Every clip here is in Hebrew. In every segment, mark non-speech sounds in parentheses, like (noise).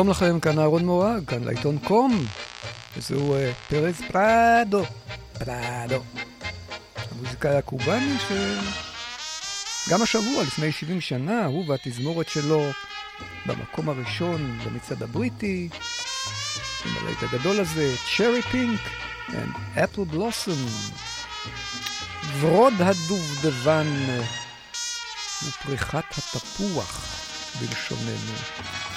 שלום לכם, כאן אהרון מורג, כאן לעיתון קום, וזהו uh, פרס פרדו, פרדו. המוזיקאי הקובאני שגם השבוע, לפני 70 שנה, הוא והתזמורת שלו במקום הראשון במצעד הבריטי, עם הלהיט הגדול הזה, צ'רי פינק and אפל בלוסום. ורוד הדובדבן ופריחת התפוח בלשוננו.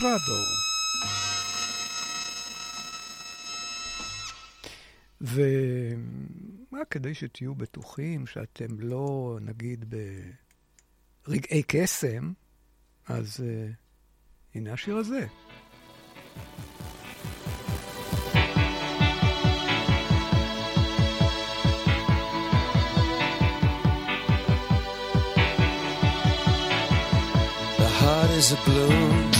פרדו. ומה כדי שתהיו בטוחים שאתם לא, נגיד, ברגעי קסם, אז uh, הנה השיר הזה. is a balloon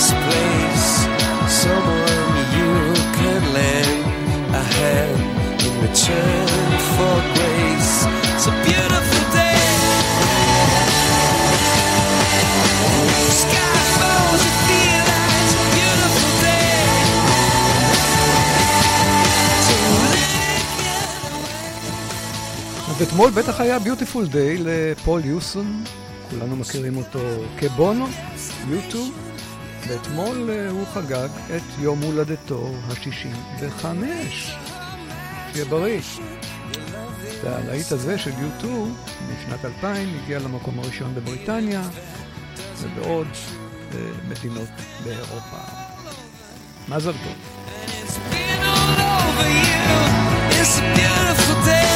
this place someone you can lend a hand in return for grace. It's a beautiful day. Sky falls, you feel like it's a beautiful day. To live אז אתמול בטח היה ביוטיפול דיי לפול יוסון, כולנו מכירים אותו כבונו, יוטיוב. ואתמול אה, הוא חגג את יום הולדתו ה-65. שיהיה בריא. והלהיט הזה של יוטיוב משנת 2000 הגיע למקום הראשון בבריטניה ובעוד uh, מדינות באירופה. מזל טוב. It's a beautiful day.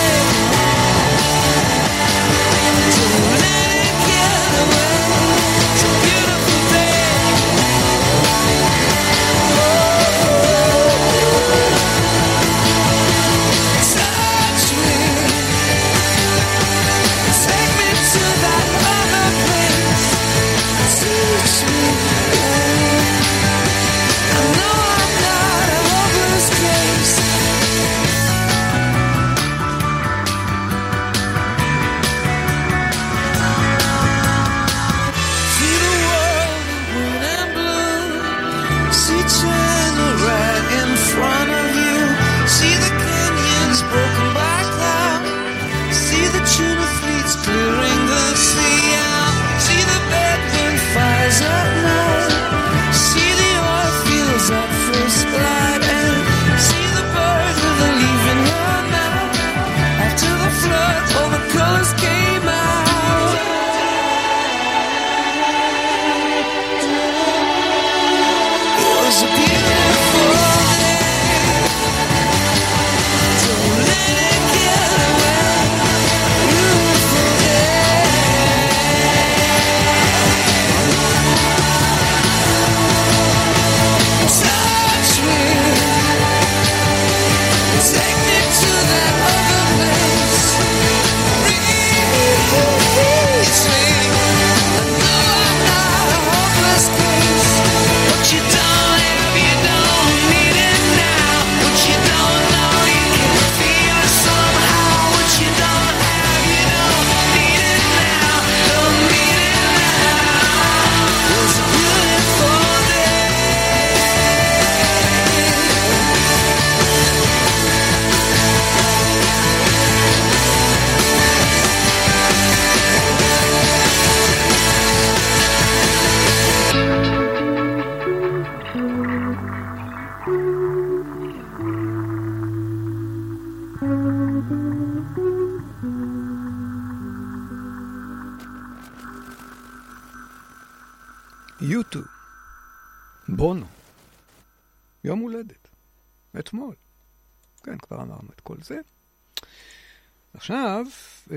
עכשיו, אה,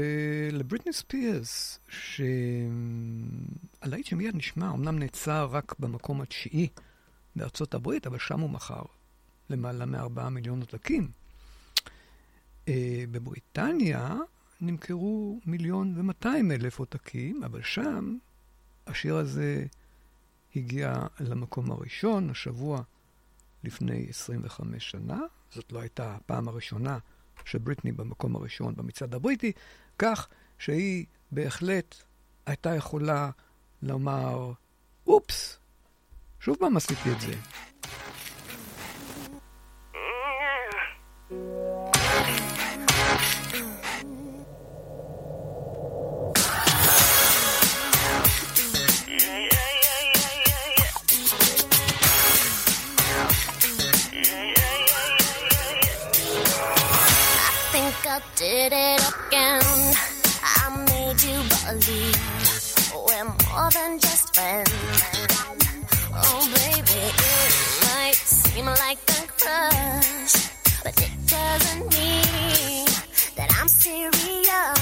לבריטני ספירס, שהלהיט שמיד נשמע, אמנם נעצר רק במקום התשיעי בארצות הברית, אבל שם הוא מכר למעלה מארבעה מיליון עותקים. אה, בבריטניה נמכרו מיליון ומאתיים אלף עותקים, אבל שם השיר הזה הגיע למקום הראשון, השבוע לפני 25 שנה. זאת לא הייתה הפעם הראשונה שבריטני במקום הראשון במצעד הבריטי, כך שהיא בהחלט הייתה יכולה לומר, אופס, שוב פעם עשיתי את זה. Did it again. I made you believe we're more than just friends. Oh, baby, it might seem like a crush, but it doesn't mean that I'm serious.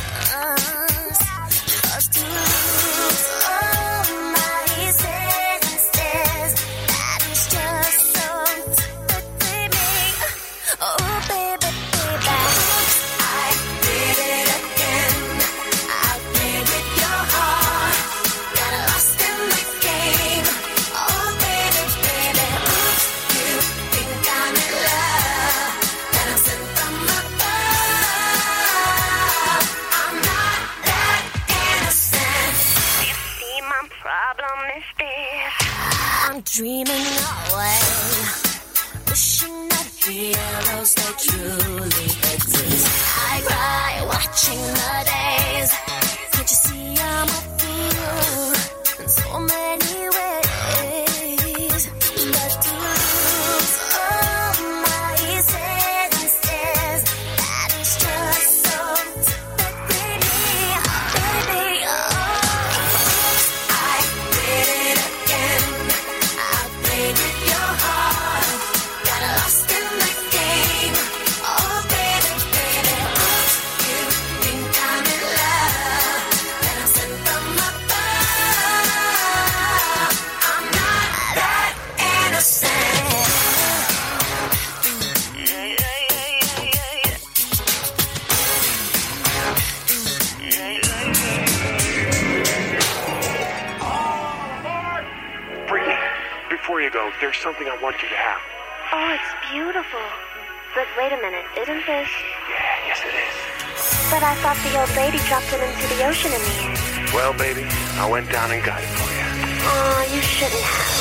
Dropped it into the ocean in the end. Well, baby, I went down and got it for you. Oh, you shouldn't have.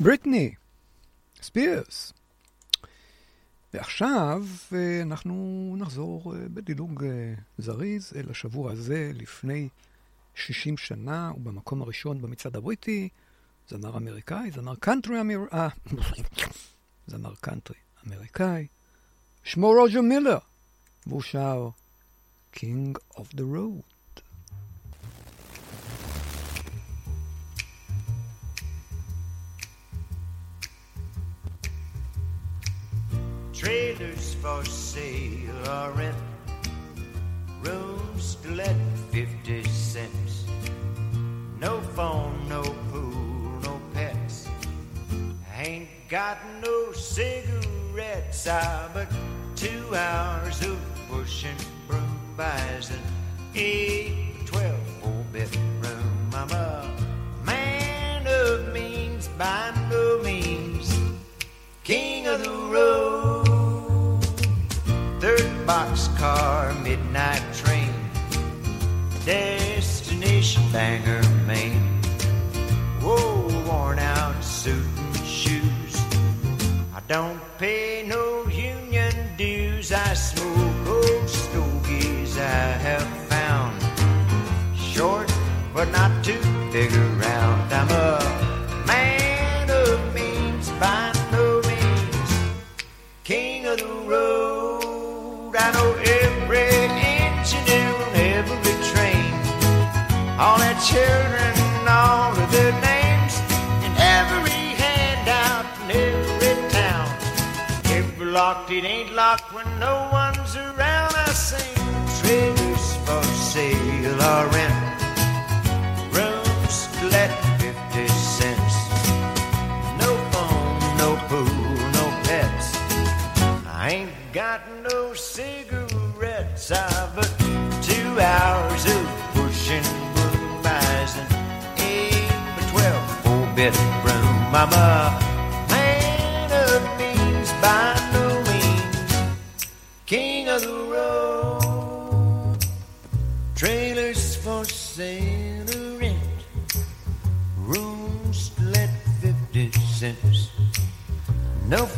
בריטני, ספירס. ועכשיו אה, אנחנו נחזור אה, בדילוג אה, זריז אל השבוע הזה לפני 60 שנה, ובמקום הראשון במצעד הבריטי, זמר אמריקאי, זמר קאנטרי אמריקאי, (laughs) זמר קאנטרי אמריקאי, שמו רוג'ר מילר, והוא שר King of the Road. Trailers for sale or rent. Rooms to let 50 cents. No phone, no pool, no pets. Ain't got no cigarettes. I but two hours of pushing broom buys an eight, twelve, four bedroom. I'm a man of means by no means king of the road. Boxcar, midnight train, destination Bangor, Maine. Whoa, worn out suit and shoes. I don't pay no union dues. I smoke old stogies I have found. Short, but not too big around. I'm a window.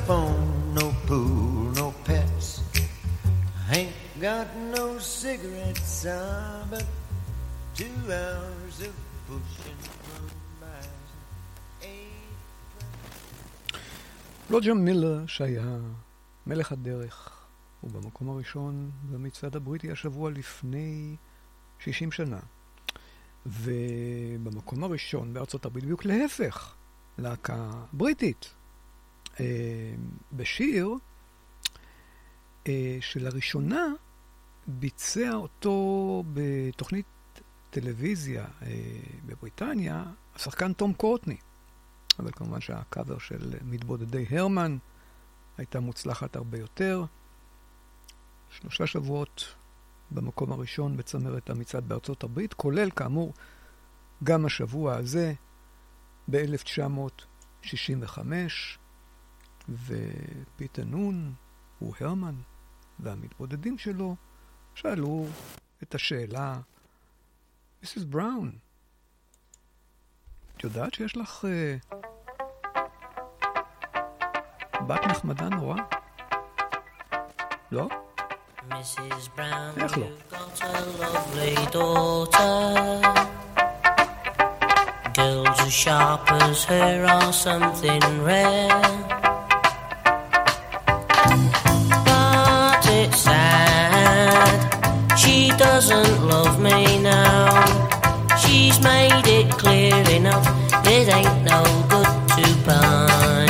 Phone, no pool, no pets. Ain't got no cigarettes, ah, but two hours of pushing רוג'ר מילר, שהיה מלך הדרך, הוא במקום הראשון במצעד הבריטי השבוע לפני 60 שנה. ובמקום הראשון בארצות הברית בדיוק להפך, להקה בריטית. אה, בשיר אה, שלראשונה ביצע אותו בתוכנית טלוויזיה אה, בבריטניה, השחקן תום קורטני. אבל כמובן שהקאבר של מתבודדי הרמן הייתה מוצלחת הרבה יותר. שלושה שבועות במקום הראשון בצמרת המצעד בארצות הברית, כולל כאמור גם השבוע הזה ב-1965, ופיטר נון הוא הרמן והמתבודדים שלו שאלו את השאלה, מיסיס בראון, את יודעת שיש לך uh, בת נחמדה נורא? לא? Mrs. Brown, איך לא? you've got a lovely daughter. Girls as sharp as her are something rare. Doesn't love me now. She's made it clear enough, it ain't no good to pine.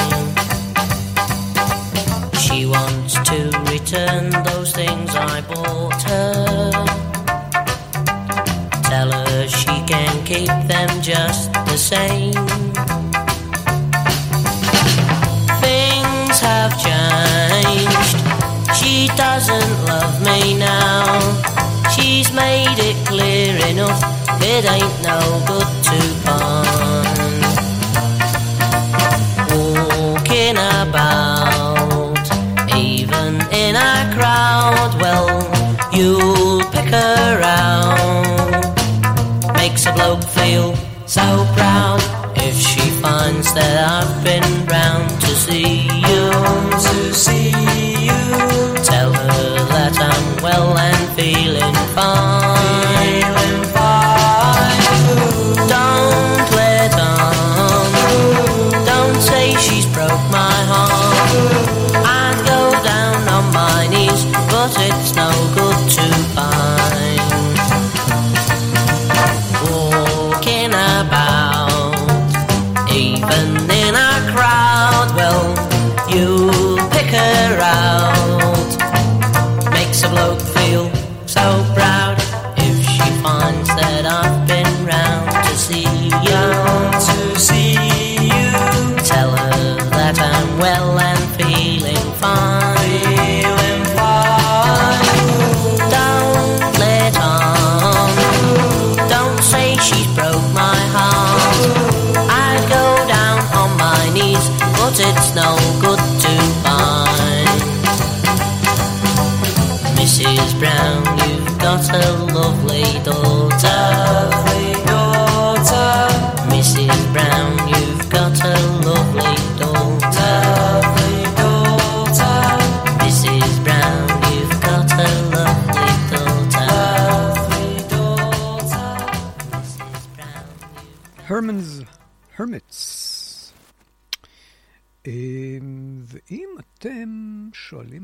She wants to return those things I bought her. Tell her she can keep them just the same. Made it clear enough. It ain't no good to find.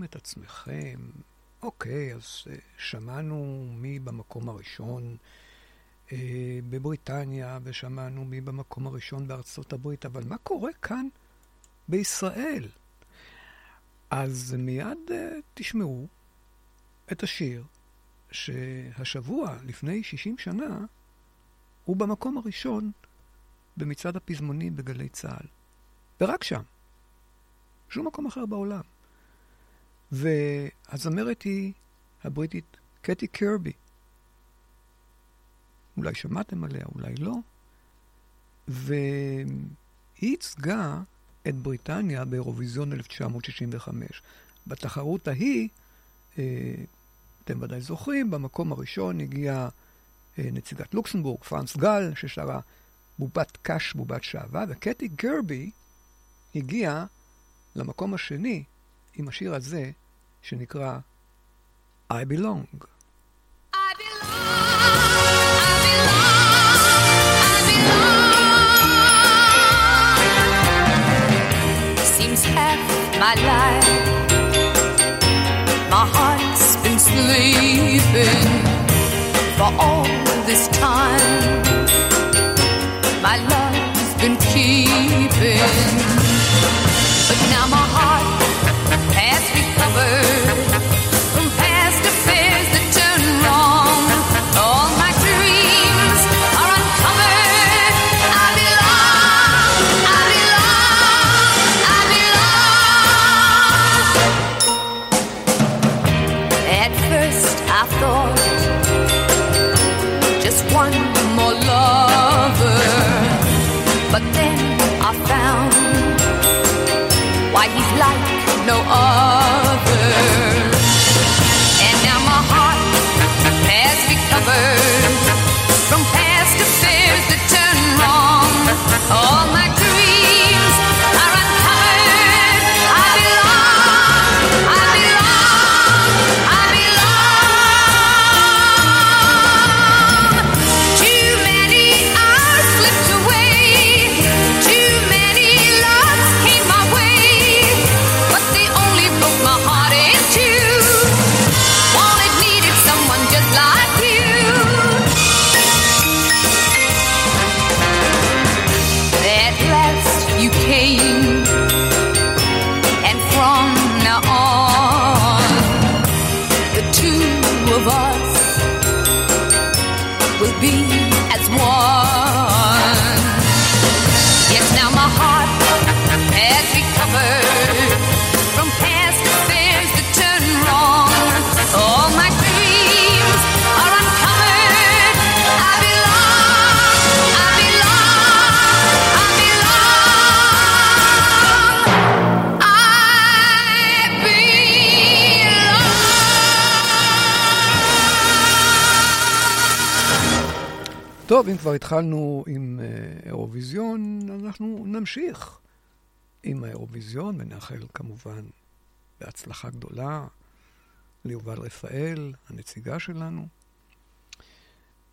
את עצמכם, אוקיי, אז אה, שמענו מי במקום הראשון אה, בבריטניה, ושמענו מי במקום הראשון בארצות הברית, אבל מה קורה כאן בישראל? אז מיד אה, תשמעו את השיר שהשבוע, לפני 60 שנה, הוא במקום הראשון במצעד הפזמונים בגלי צה"ל. ורק שם. שום מקום אחר בעולם. והזמרת היא הבריטית קטי קרבי. אולי שמעתם עליה, אולי לא. והיא ייצגה את בריטניה באירוויזיון 1965. בתחרות ההיא, אה, אתם ודאי זוכרים, במקום הראשון הגיעה אה, נציגת לוקסמבורג, פרנס גל, ששרה בובת קש, בובת שעווה, וקטי גרבי הגיעה למקום השני עם השיר הזה, שנקרא I Belong. I belong. seems half my life. My heart's been sleeping for all this time. My love's been keeping, but now my heart has recovered. כבר התחלנו עם אה, אירוויזיון, אנחנו נמשיך עם האירוויזיון, ונאחל כמובן בהצלחה גדולה ליובל רפאל, הנציגה שלנו.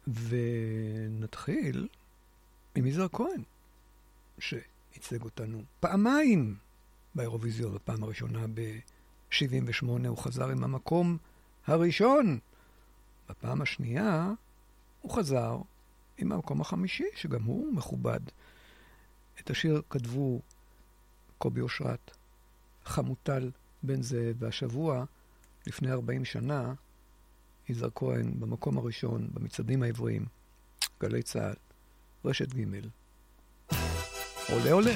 ונתחיל עם יזהר כהן, שייצג אותנו פעמיים באירוויזיון, בפעם הראשונה ב-78' הוא חזר עם המקום הראשון. בפעם השנייה הוא חזר עם המקום החמישי, שגם הוא מכובד. את השיר כתבו קובי אושרת, חמוטל בן זאב, והשבוע, לפני 40 שנה, יזהר כהן במקום הראשון במצעדים העבריים, גלי צה"ל, רשת ג' עולה עולה.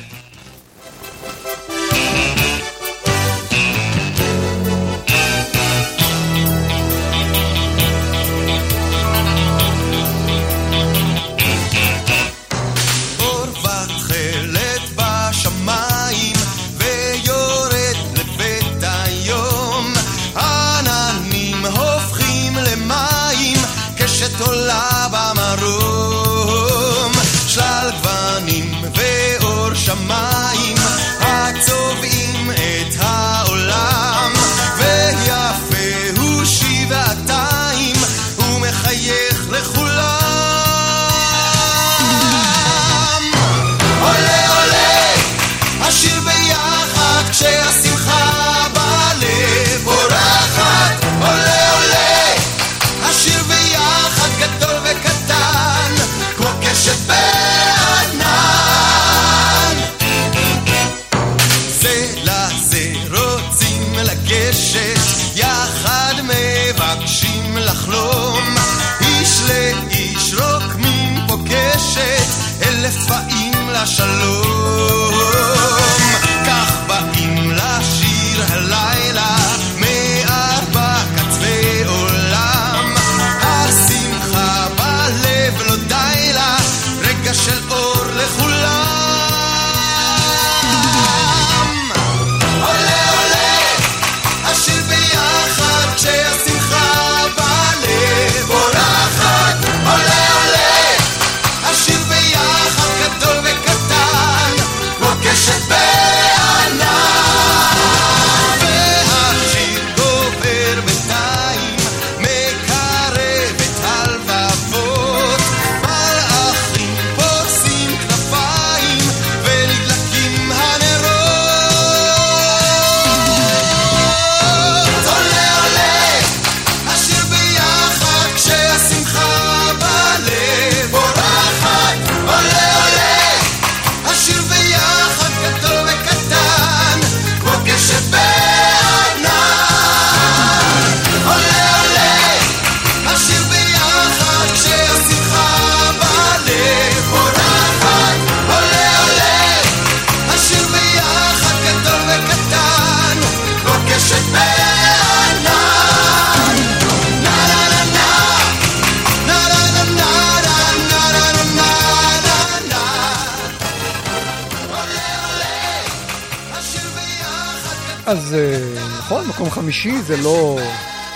חמישי זה לא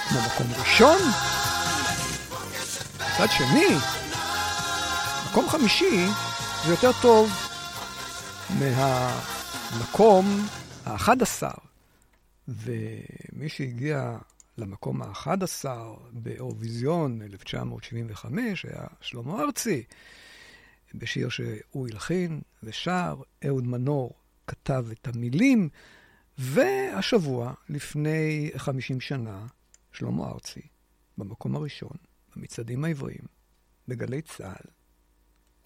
כמו מקום ראשון. מצד שני, מקום חמישי זה יותר טוב מהמקום האחד עשר. ומי שהגיע למקום האחד עשר באירוויזיון 1975 היה שלמה ארצי, בשיר שהוא הלחין ושר, אהוד מנור כתב את המילים, והשבוע, לפני 50 שנה, שלמה ארצי, במקום הראשון, במצעדים העבריים, בגלי צה"ל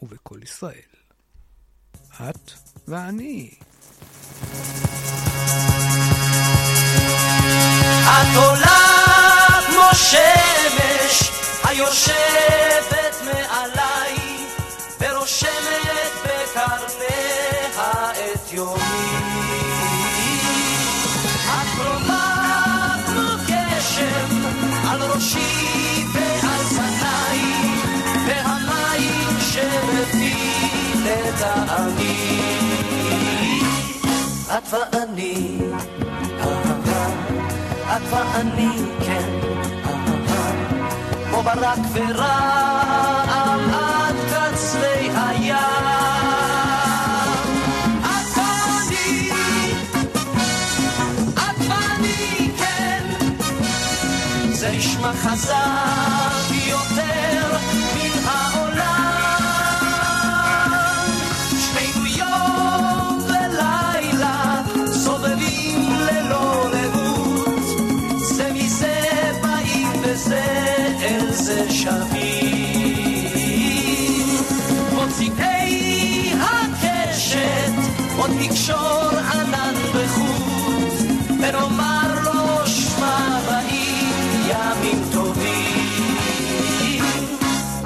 ובקול ישראל. את ואני. את עולה כמו שמש היושבת לטעמי. את ואני את ואני, כן, כמו ברק ורעם עד קצרי הים. את ואני, את ואני, כן, זה נשמע חזק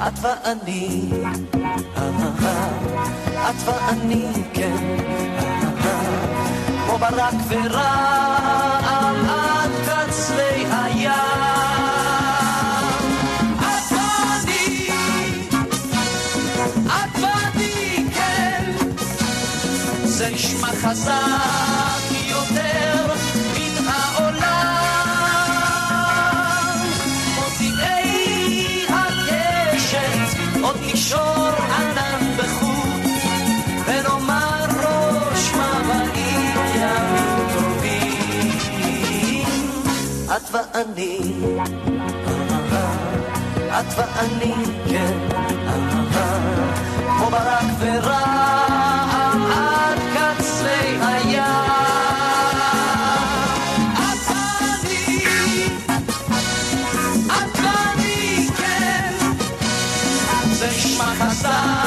את ואני, את ואני, כן, כמו ברק ורעם עד קצרי הים. את ואני, את ואני, כן, זה נשמע חזק את ואני, את ואני, כן, כמו ברק ורעם עד קצרי הים. את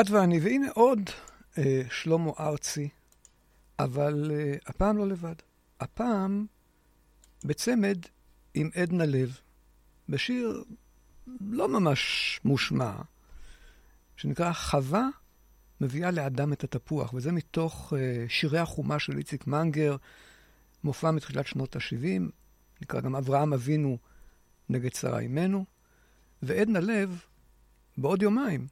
את ואני, והנה עוד אה, שלמה ארצי, אבל אה, הפעם לא לבד. הפעם בצמד עם עדנה לב, בשיר לא ממש מושמע, שנקרא חווה מביאה לאדם את התפוח, וזה מתוך אה, שירי החומה של איציק מנגר, מופע מתחילת שנות ה-70, נקרא גם אברהם אבינו נגד שרה אימנו, ועדנה לב, בעוד יומיים,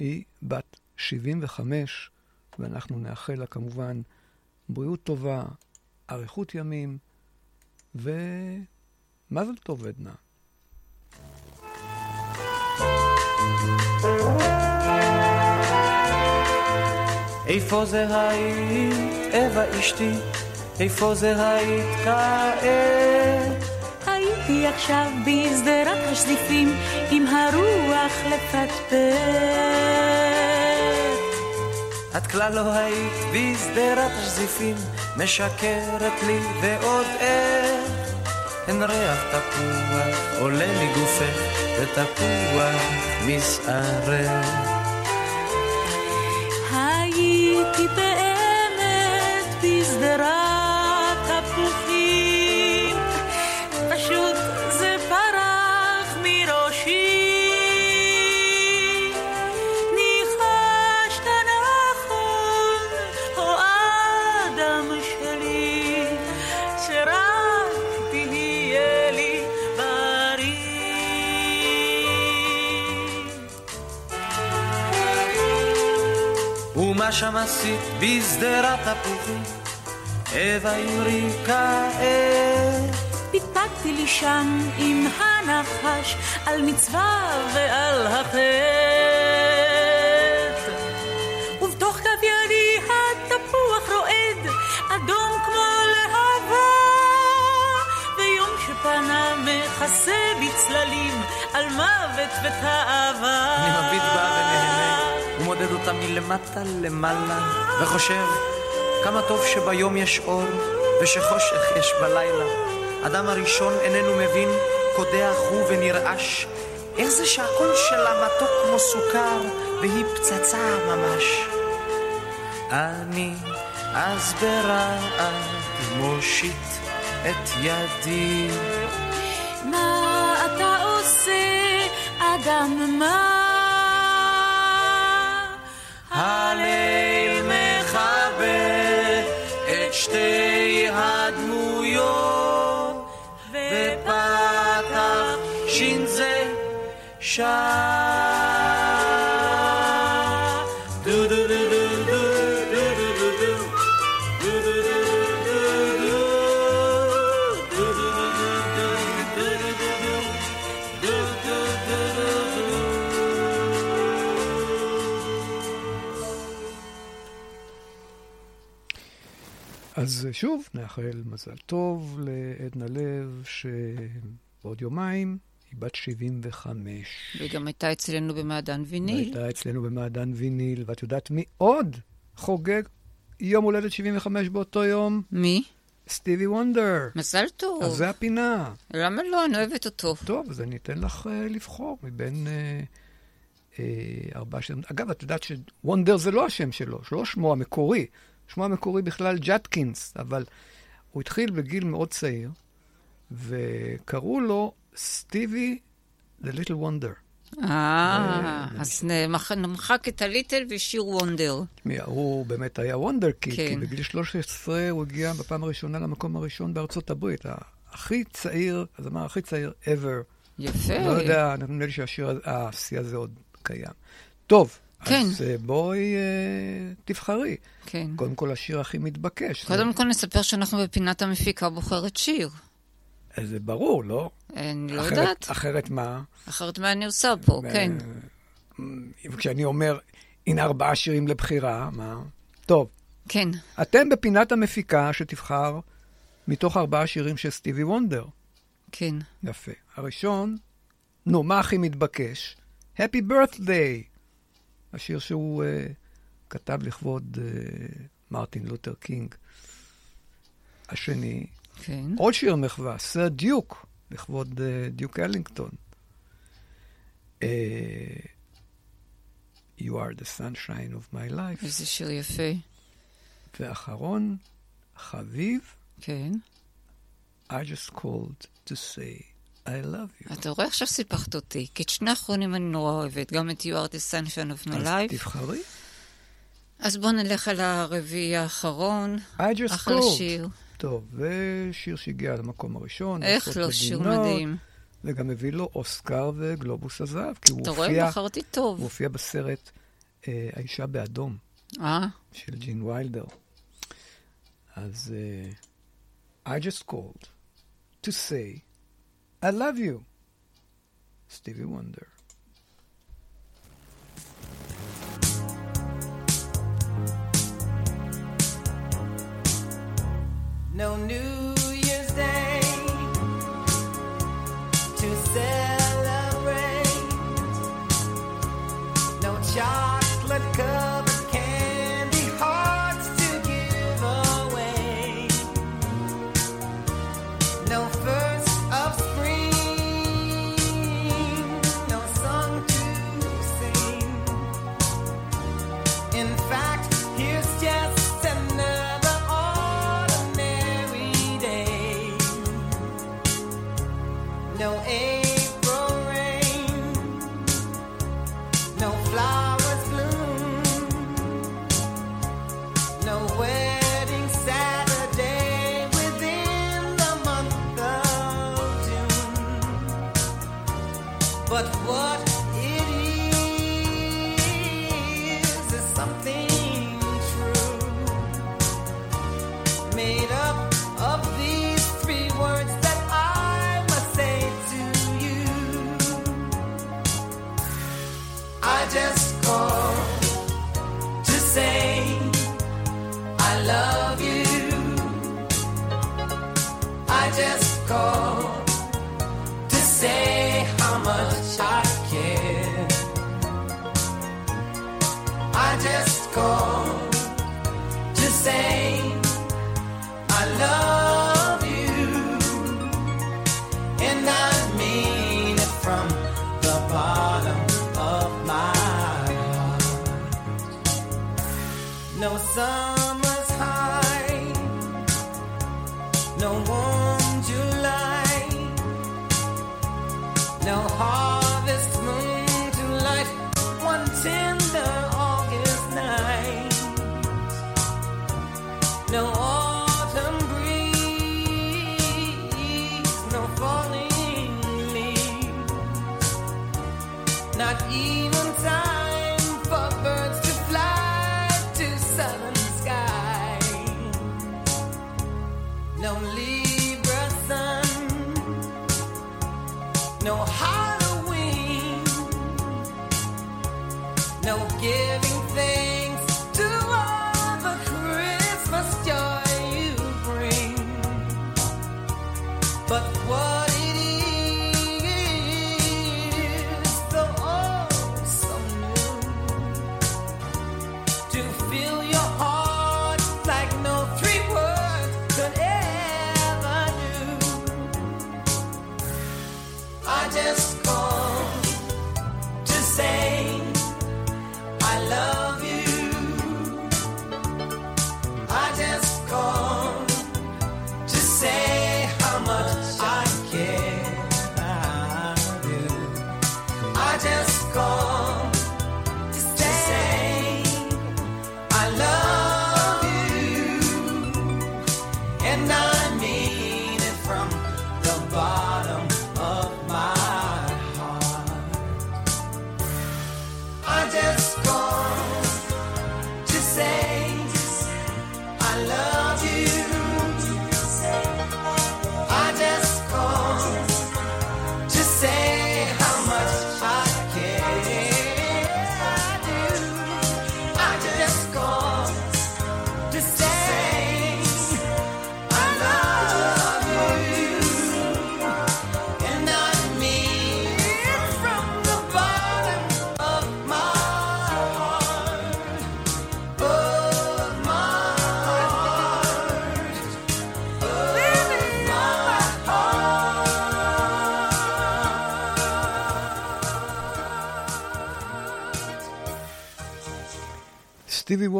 היא בת 75, ואנחנו נאחל לה כמובן בריאות טובה, אריכות ימים, ומזל טוב עדנה. איפה זה היית, אווה אשתי? איפה זה היית כעת? הייתי עכשיו בשדרת השזיפים עם הרוח לפטפט. את כלל לא היית בשדרת השזיפים, משקרת לי ועוד איך. אין ריח תפוח עולה מגופך, ותפוח משערך. הייתי באמת בשדרת שם עשית בשדרת תפוחים? אווה אמרי כעת. פיקפקתי לי שם עם הנחש על מצווה ועל החטא. ובתוך כף ידי התפוח רועד, אדום כמו להבה. ויום שפנה מכסה בצללים על מוות ותאווה. אני מביט בה ונהנה, ומודד אותה מלמטה למעלה, וחושב כמה טוב שביום יש אור, ושחושך יש בלילה. אדם הראשון איננו מבין, קודח הוא ונרעש. איך זה שהקול שלה מתוק כמו סוכר, והיא פצצה ממש. אני אז ברעד מושיט את ידי. מה אתה עושה, אדם מה? אז שוב, נאחל מזל טוב לעדנה לב, שבעוד יומיים היא בת 75. והיא גם הייתה אצלנו במעדן ויניל. הייתה אצלנו במעדן ויניל, ואת יודעת מי עוד חוגג יום הולדת 75 באותו יום? מי? סטיבי וונדר. מזל טוב. אז זה הפינה. למה לא? אני אוהבת אותו. טוב, אז אני אתן לך uh, לבחור מבין uh, uh, ארבעה שם. אגב, את יודעת שוונדר זה לא השם שלו, שלא שמו המקורי. שמו המקורי בכלל ג'אטקינס, אבל הוא התחיל בגיל מאוד צעיר, וקראו לו סטיבי The Little Wonder. אה, אז נמח- נמחק את הליטל ושיר וונדר. הוא באמת היה וונדר כי כן. בגיל 13 הוא הגיע בפעם הראשונה למקום הראשון בארצות הברית. הכי צעיר, הזמר הכי צעיר ever. יפה. לא יודע, נדמה לי שהשיר, השיא הזה עוד קיים. טוב, כן. אז אה, בואי אה, תבחרי. כן. קודם כל השיר הכי מתבקש. קודם כל נספר שאנחנו בפינת המפיקה בוחרת שיר. זה, ברור, לא? אני לא אחרת- יודעת. אחרת מה? אחרת מה אני עושה פה, כן. כשאני אומר, הנה ארבעה שירים לבחירה, מה? טוב. כן. אתם בפינת המפיקה שתבחר מתוך ארבעה שירים של סטיבי וונדר. כן. יפה. הראשון, נו, מה הכי מתבקש? Happy Birthday, השיר שהוא uh, כתב לכבוד uh, מרטין לותר קינג. השני, כן. עוד שיר מחווה, סר דיוק, לכבוד uh, דיוק אלינגטון. Uh, you are the sunshine of my life. איזה שיר יפה. ואחרון, חביב, כן. I just called to say I love you. אתה רואה עכשיו סיפחת אותי, כי את שני האחרונים אני נורא אוהבת, גם את You are the sunshine of my אז life. תבחרי. אז בואו נלך על הרביעי האחרון. I just אחלה called. שיר. טוב, ושיר שהגיע למקום הראשון. איך לא, שיר מדהים. וגם הביא לו אוסקר וגלובוס הזהב, כי הוא אתה הופיע... רואה? בחרתי טוב. הוא הופיע בסרט אה, האישה באדום. אה? של ג'ין ויילדר. אז אה, I just called to say I love you, סטיבי וונדר. no news. To say I love you, and I mean it from the bottom of my heart. No summer's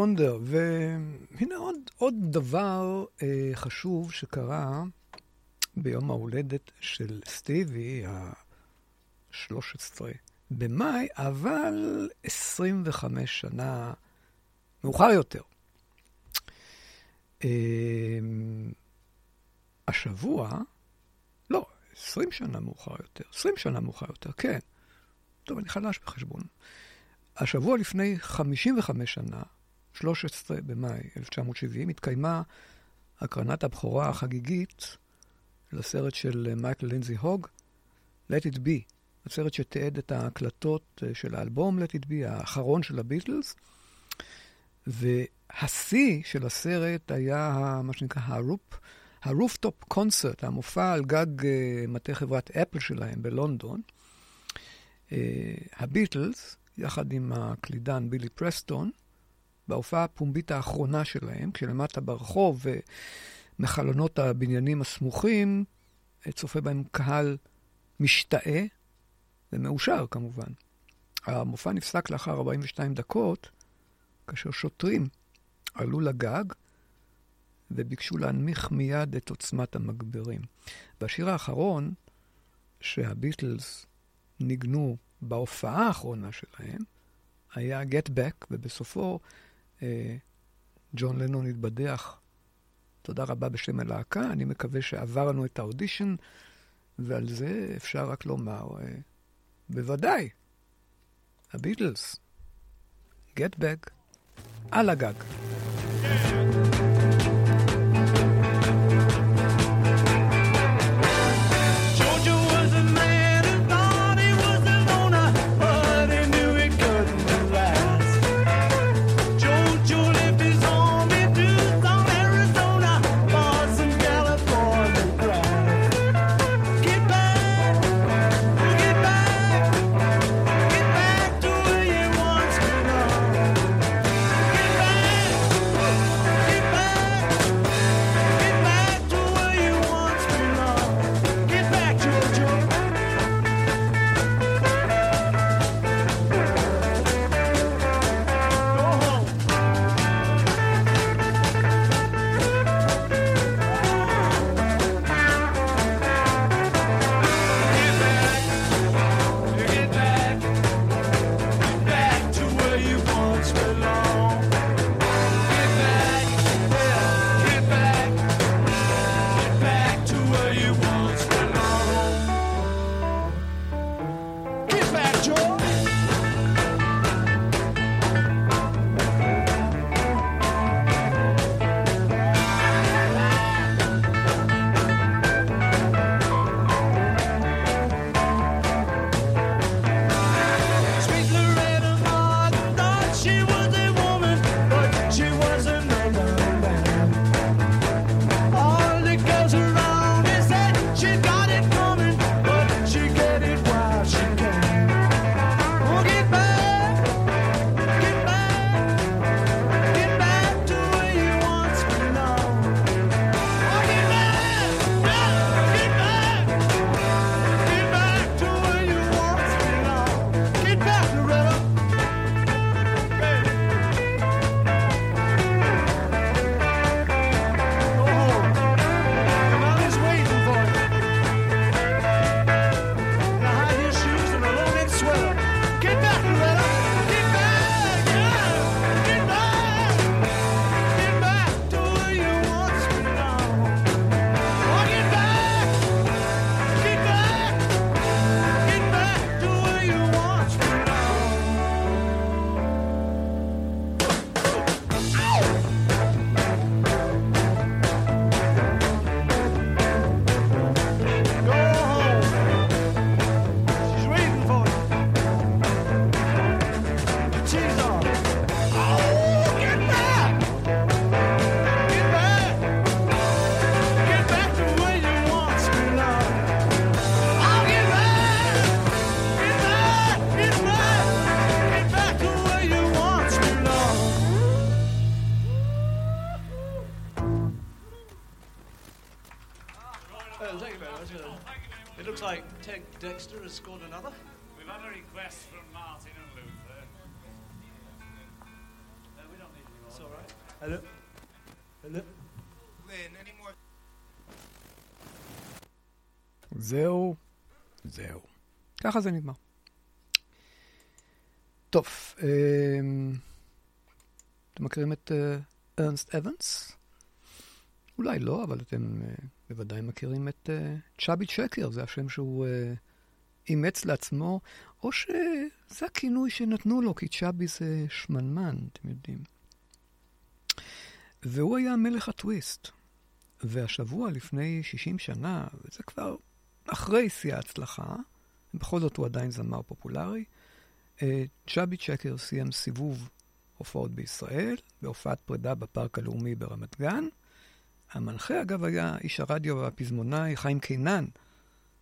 וונדר, והנה עוד, עוד דבר אה, חשוב שקרה ביום ההולדת של סטיבי, ה-13 במאי, אבל 25 שנה מאוחר יותר. אה, השבוע, לא, 20 שנה מאוחר יותר, 20 שנה מאוחר יותר, כן. טוב, אני חלש בחשבון. השבוע לפני 55 שנה, 13 במאי 1970, התקיימה הקרנת הבכורה החגיגית לסרט של מייקל לינזי הוג, Let It Be, הסרט שתיעד את ההקלטות אה, של האלבום Let It Be, האחרון של הביטלס, והשיא של הסרט היה מה שנקרא ה roof, ה rooftop concert, המופע על גג אה, מטה חברת אפל שלהם בלונדון. אה, הביטלס, יחד עם הקלידן בילי פרסטון, בהופעה הפומבית האחרונה שלהם, כשלמטה ברחוב ומחלונות הבניינים הסמוכים, צופה בהם קהל משתאה ומאושר כמובן. המופע נפסק לאחר 42 דקות, כאשר שוטרים עלו לגג וביקשו להנמיך מיד את עוצמת המגברים. והשיר האחרון שהביטלס ניגנו בהופעה האחרונה שלהם היה Get Back, ובסופו ג'ון לנון התבדח. תודה רבה בשם הלהקה, אני מקווה שעברנו את האודישן, ועל זה אפשר רק לומר, אה, בוודאי, הביטלס, Get Back, על הגג. Georgia ככה זה נגמר. טוב, אמ, אתם מכירים את אה, ארנסט אבנס? אולי לא, אבל אתם אה, בוודאי מכירים את אה, צ'אבי צ'קר, זה השם שהוא אה, אימץ לעצמו, או שזה הכינוי שנתנו לו, כי צ'אבי זה שמנמן, אתם יודעים. והוא היה מלך הטוויסט. והשבוע, לפני 60 שנה, וזה כבר אחרי שיא ההצלחה, בכל זאת הוא עדיין זמר פופולרי, אה, צ'אבי צ'קר סיים סיבוב הופעות בישראל, בהופעת פרידה בפארק הלאומי ברמת גן. המנחה, אגב, היה איש הרדיו והפזמונאי חיים קינן,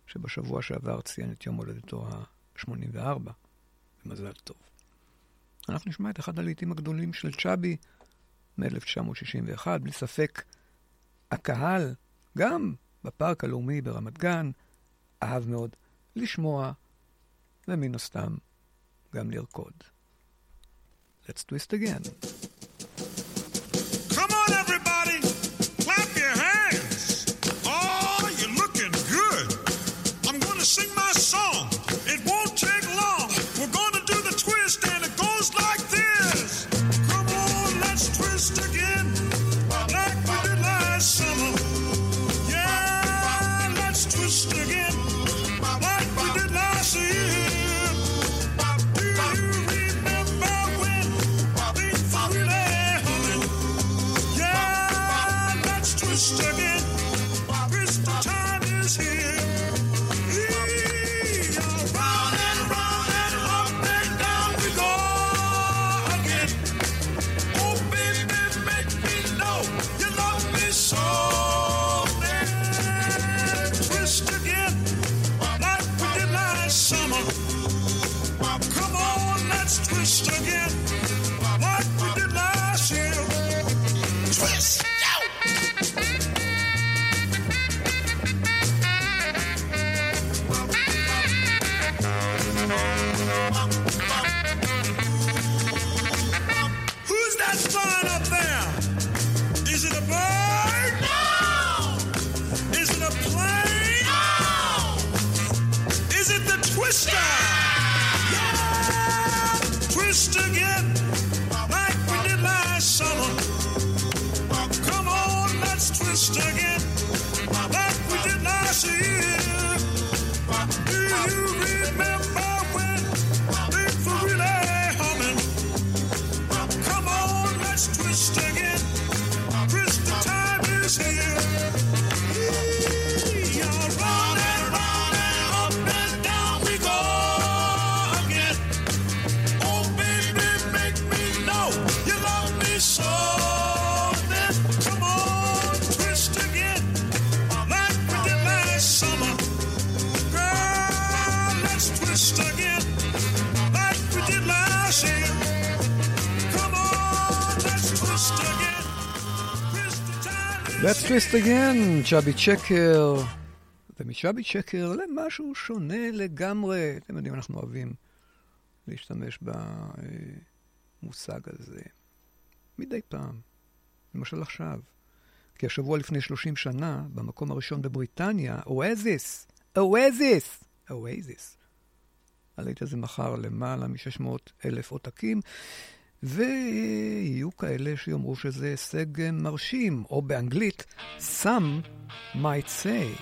שבשבוע שעבר ציין את יום הולדתו ה-84. במזל טוב. אנחנו נשמע את אחד הלעיתים הגדולים של צ'אבי מ-1961, בלי ספק הקהל, גם בפארק הלאומי ברמת גן, אהב מאוד לשמוע, ומן הסתם גם לרקוד. Let's twist again. Twister? Yeah. Twist again, like we did last summer. Oh, come on, let's twist again, like we did last year. Do you remember Let's twist again, צ'אבי צ'קר. ומצ'אבי צ'קר למשהו שונה לגמרי. אתם יודעים, אנחנו אוהבים להשתמש במושג הזה מדי פעם. למשל עכשיו. כי השבוע לפני 30 שנה, במקום הראשון בבריטניה, אואזיס, אואזיס, אואזיס. הלהיט הזה מכר למעלה מ-600 אלף עותקים, ויהיו כאלה שיאמרו שזה הישג מרשים, או באנגלית, some might say.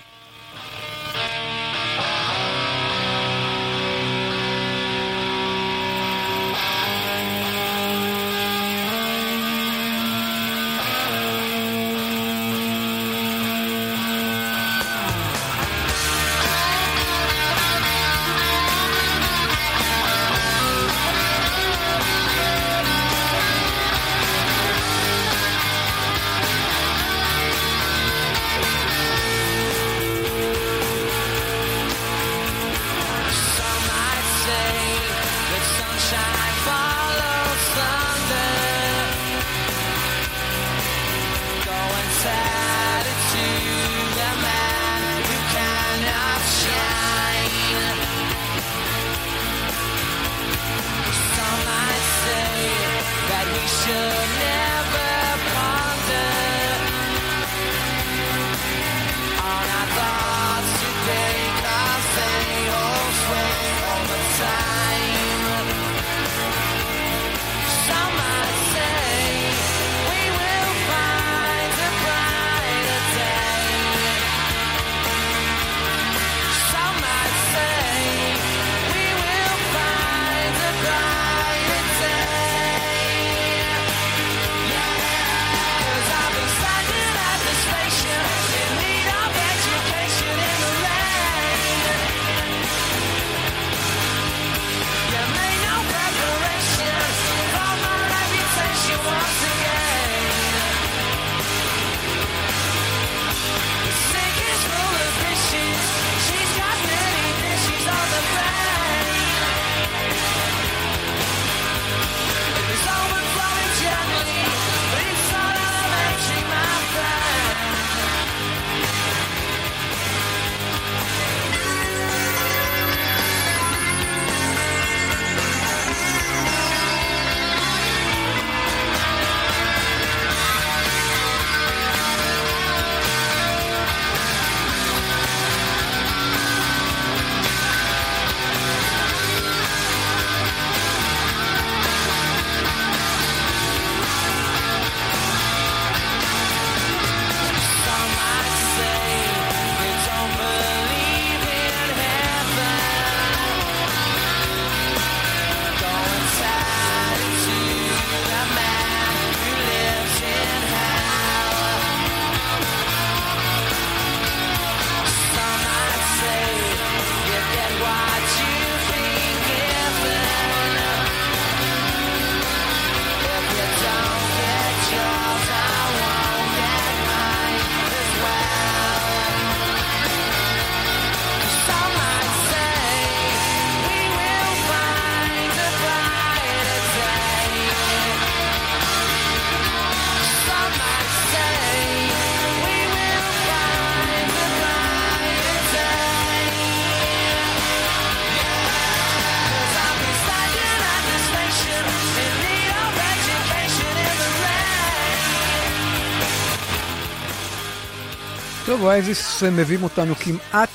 טוב, אייזיס מביאים אותנו כמעט,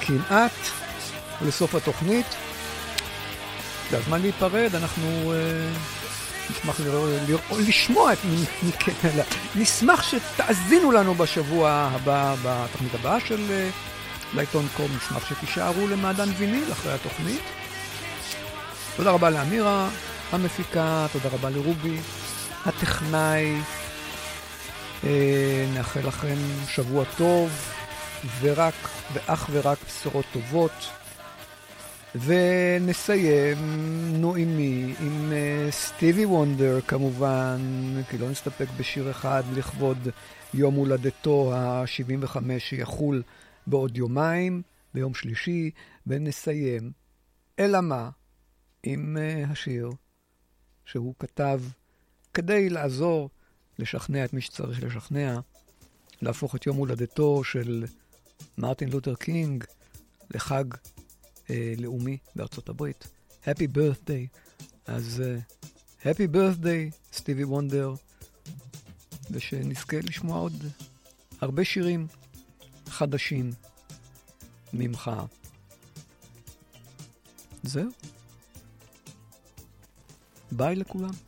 כמעט לסוף התוכנית. זה הזמן להיפרד, אנחנו אה, נשמח לשמוע את נשמח שתאזינו לנו בשבוע הבא, בתוכנית הבאה של אה, לעיתון קום, נשמח שתישארו למעדן ויניל אחרי התוכנית. תודה רבה לאמירה המפיקה, תודה רבה לרובי הטכנאי. אה, נאחל לכם שבוע טוב, ורק, ואך ורק בשורות טובות. ונסיים, נו עם מי? עם uh, סטיבי וונדר כמובן, כי לא נסתפק בשיר אחד לכבוד יום הולדתו ה-75 שיחול בעוד יומיים, ביום שלישי, ונסיים, אלא מה? עם uh, השיר שהוא כתב כדי לעזור לשכנע את מי שצריך לשכנע, להפוך את יום הולדתו של מרטין לותר קינג לחג אה, לאומי בארצות הברית. Happy birthday. אז uh, Happy birthday, סטיבי וונדר, ושנזכה לשמוע עוד הרבה שירים חדשים ממך. זהו. ביי לכולם.